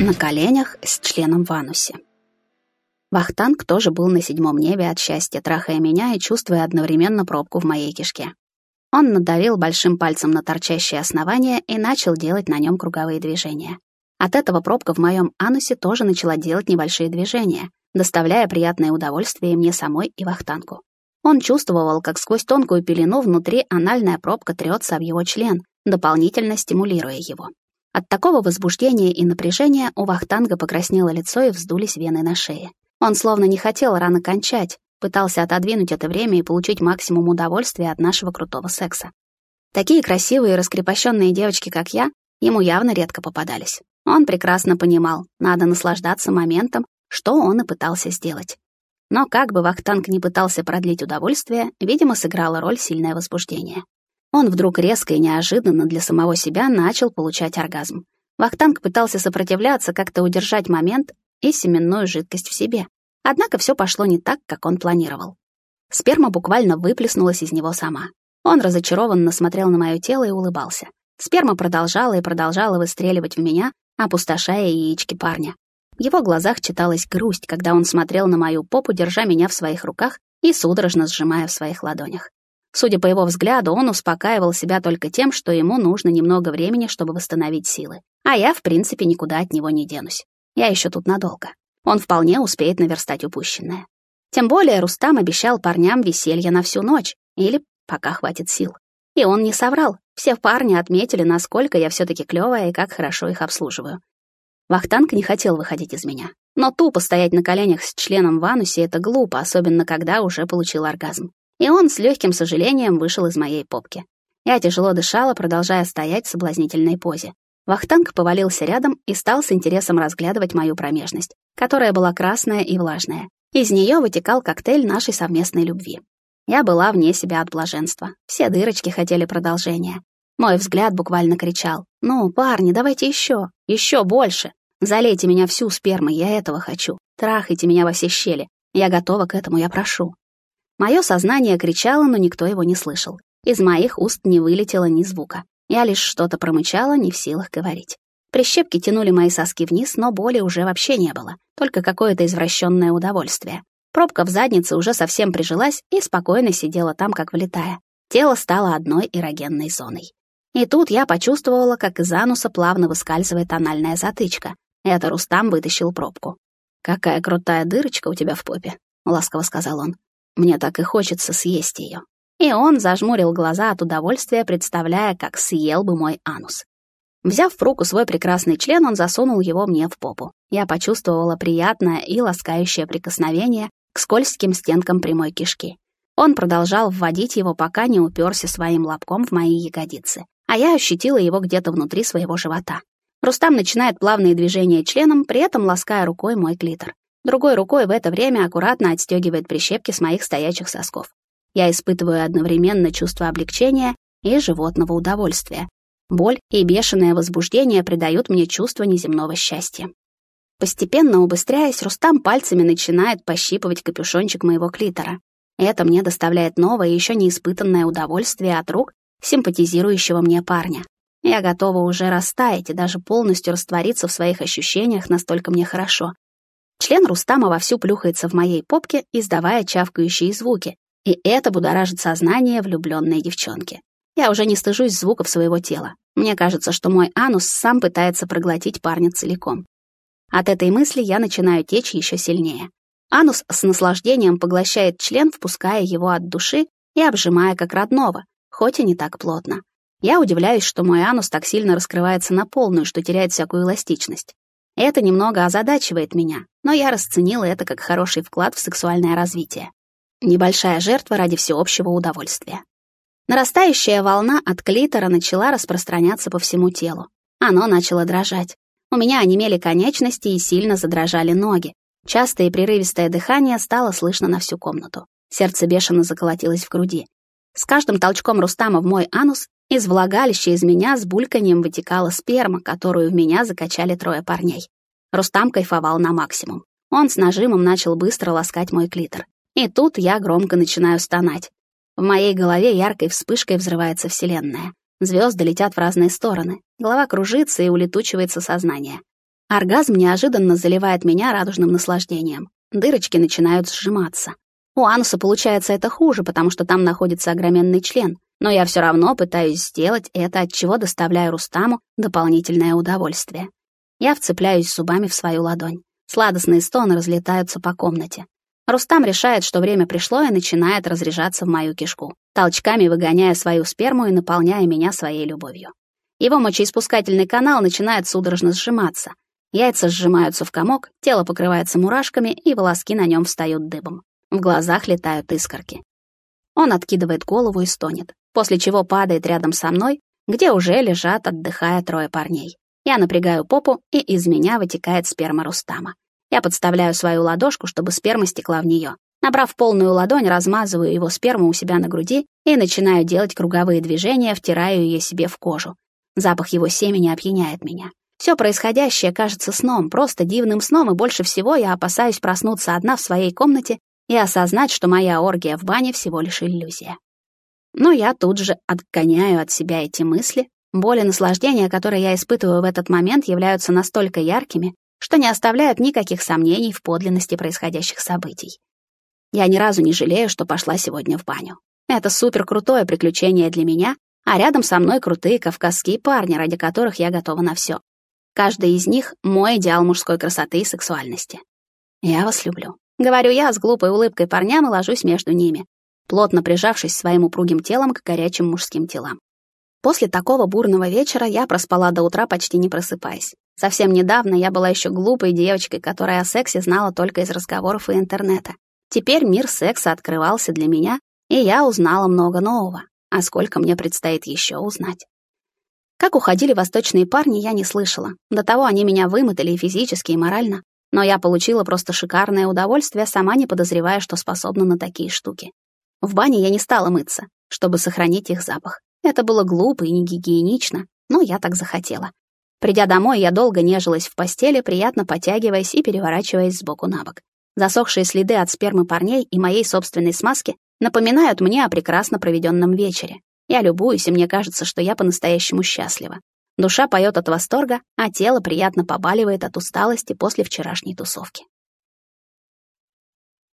На коленях с членом в анусе. Вахтанг тоже был на седьмом небе от счастья, трахая меня и чувствуя одновременно пробку в моей кишке. Он надавил большим пальцем на торчащее основание и начал делать на нем круговые движения. От этого пробка в моем анусе тоже начала делать небольшие движения, доставляя приятное удовольствие мне самой и Вахтангу. Он чувствовал, как сквозь тонкую пелену внутри анальная пробка трется об его член, дополнительно стимулируя его. От такого возбуждения и напряжения у Вахтанга покраснело лицо и вздулись вены на шее. Он словно не хотел рано кончать, пытался отодвинуть это время и получить максимум удовольствия от нашего крутого секса. Такие красивые и раскрепощенные девочки, как я, ему явно редко попадались. Он прекрасно понимал, надо наслаждаться моментом, что он и пытался сделать. Но как бы Вахтанг не пытался продлить удовольствие, видимо, сыграло роль сильное возбуждение. Он вдруг резко и неожиданно для самого себя начал получать оргазм. Вахтанг пытался сопротивляться, как-то удержать момент и семенную жидкость в себе. Однако все пошло не так, как он планировал. Сперма буквально выплеснулась из него сама. Он разочарованно смотрел на мое тело и улыбался. Сперма продолжала и продолжала выстреливать в меня, опустошая яички парня. В его глазах читалась грусть, когда он смотрел на мою попу, держа меня в своих руках и судорожно сжимая в своих ладонях. Судя по его взгляду, он успокаивал себя только тем, что ему нужно немного времени, чтобы восстановить силы. А я, в принципе, никуда от него не денусь. Я еще тут надолго. Он вполне успеет наверстать упущенное. Тем более Рустам обещал парням веселье на всю ночь, или пока хватит сил. И он не соврал. Все парни отметили, насколько я все-таки клевая и как хорошо их обслуживаю. Вахтанг не хотел выходить из меня. Но тупо стоять на коленях с членом в анусе — это глупо, особенно когда уже получил оргазм и он с легким сожалением вышел из моей попки. Я тяжело дышала, продолжая стоять в соблазнительной позе. Вахтанг повалился рядом и стал с интересом разглядывать мою промежность, которая была красная и влажная. Из нее вытекал коктейль нашей совместной любви. Я была вне себя от блаженства. Все дырочки хотели продолжения. Мой взгляд буквально кричал. «Ну, парни, давайте еще, еще больше. Залейте меня всю спермой, я этого хочу. Трахайте меня во все щели. Я готова к этому, я прошу». Мое сознание кричало, но никто его не слышал. Из моих уст не вылетело ни звука. Я лишь что-то промычала, не в силах говорить. Прищепки тянули мои соски вниз, но боли уже вообще не было, только какое-то извращенное удовольствие. Пробка в заднице уже совсем прижилась и спокойно сидела там, как влетая. Тело стало одной эрогенной зоной. И тут я почувствовала, как из ануса плавно выскальзывает анальная затычка. Это Рустам вытащил пробку. «Какая крутая дырочка у тебя в попе», — ласково сказал он. Мне так и хочется съесть ее. И он зажмурил глаза от удовольствия, представляя, как съел бы мой анус. Взяв в руку свой прекрасный член, он засунул его мне в попу. Я почувствовала приятное и ласкающее прикосновение к скользким стенкам прямой кишки. Он продолжал вводить его, пока не уперся своим лобком в мои ягодицы, а я ощутила его где-то внутри своего живота. Рустам начинает плавные движения членом, при этом лаская рукой мой клитор. Другой рукой в это время аккуратно отстегивает прищепки с моих стоячих сосков. Я испытываю одновременно чувство облегчения и животного удовольствия. Боль и бешеное возбуждение придают мне чувство неземного счастья. Постепенно убыстряясь, Рустам пальцами начинает пощипывать капюшончик моего клитора. Это мне доставляет новое, еще не испытанное удовольствие от рук симпатизирующего мне парня. Я готова уже растаять и даже полностью раствориться в своих ощущениях, настолько мне хорошо. Член Рустама вовсю плюхается в моей попке, издавая чавкающие звуки, и это будоражит сознание влюбленной девчонки. Я уже не стыжусь звуков своего тела. Мне кажется, что мой анус сам пытается проглотить парня целиком. От этой мысли я начинаю течь еще сильнее. Анус с наслаждением поглощает член, впуская его от души и обжимая как родного, хоть и не так плотно. Я удивляюсь, что мой анус так сильно раскрывается на полную, что теряет всякую эластичность. Это немного озадачивает меня, но я расценила это как хороший вклад в сексуальное развитие. Небольшая жертва ради всеобщего удовольствия. Нарастающая волна от клитора начала распространяться по всему телу. Оно начало дрожать. У меня онемели конечности и сильно задрожали ноги. Частое и прерывистое дыхание стало слышно на всю комнату. Сердце бешено заколотилось в груди. С каждым толчком Рустама в мой анус из влагалища из меня с бульканьем вытекала сперма, которую в меня закачали трое парней. Рустам кайфовал на максимум. Он с нажимом начал быстро ласкать мой клитор. И тут я громко начинаю стонать. В моей голове яркой вспышкой взрывается вселенная. Звезды летят в разные стороны. Голова кружится и улетучивается сознание. Оргазм неожиданно заливает меня радужным наслаждением. Дырочки начинают сжиматься. У ануса получается это хуже, потому что там находится огроменный член, но я все равно пытаюсь сделать это, от чего доставляю Рустаму дополнительное удовольствие. Я вцепляюсь зубами в свою ладонь. Сладостные стоны разлетаются по комнате. Рустам решает, что время пришло, и начинает разряжаться в мою кишку, толчками выгоняя свою сперму и наполняя меня своей любовью. Его мочеиспускательный канал начинает судорожно сжиматься. Яйца сжимаются в комок, тело покрывается мурашками, и волоски на нем встают дыбом. В глазах летают искорки. Он откидывает голову и стонет, после чего падает рядом со мной, где уже лежат, отдыхая трое парней. Я напрягаю попу, и из меня вытекает сперма Рустама. Я подставляю свою ладошку, чтобы сперма стекла в нее. Набрав полную ладонь, размазываю его сперму у себя на груди и начинаю делать круговые движения, втираю ее себе в кожу. Запах его семени опьяняет меня. Все происходящее кажется сном, просто дивным сном, и больше всего я опасаюсь проснуться одна в своей комнате и осознать, что моя оргия в бане всего лишь иллюзия. Но я тут же отгоняю от себя эти мысли. Боли наслаждения, которые я испытываю в этот момент, являются настолько яркими, что не оставляют никаких сомнений в подлинности происходящих событий. Я ни разу не жалею, что пошла сегодня в баню. Это супер крутое приключение для меня, а рядом со мной крутые кавказские парни, ради которых я готова на все. Каждый из них — мой идеал мужской красоты и сексуальности. Я вас люблю. Говорю я с глупой улыбкой парням и ложусь между ними, плотно прижавшись своим упругим телом к горячим мужским телам. После такого бурного вечера я проспала до утра, почти не просыпаясь. Совсем недавно я была еще глупой девочкой, которая о сексе знала только из разговоров и интернета. Теперь мир секса открывался для меня, и я узнала много нового, а сколько мне предстоит еще узнать. Как уходили восточные парни, я не слышала. До того они меня вымотали и физически, и морально. Но я получила просто шикарное удовольствие, сама не подозревая, что способна на такие штуки. В бане я не стала мыться, чтобы сохранить их запах. Это было глупо и негигиенично, но я так захотела. Придя домой, я долго нежилась в постели, приятно потягиваясь и переворачиваясь с боку на бок. Засохшие следы от спермы парней и моей собственной смазки напоминают мне о прекрасно проведенном вечере. Я любуюсь, и мне кажется, что я по-настоящему счастлива. Душа поет от восторга, а тело приятно побаливает от усталости после вчерашней тусовки.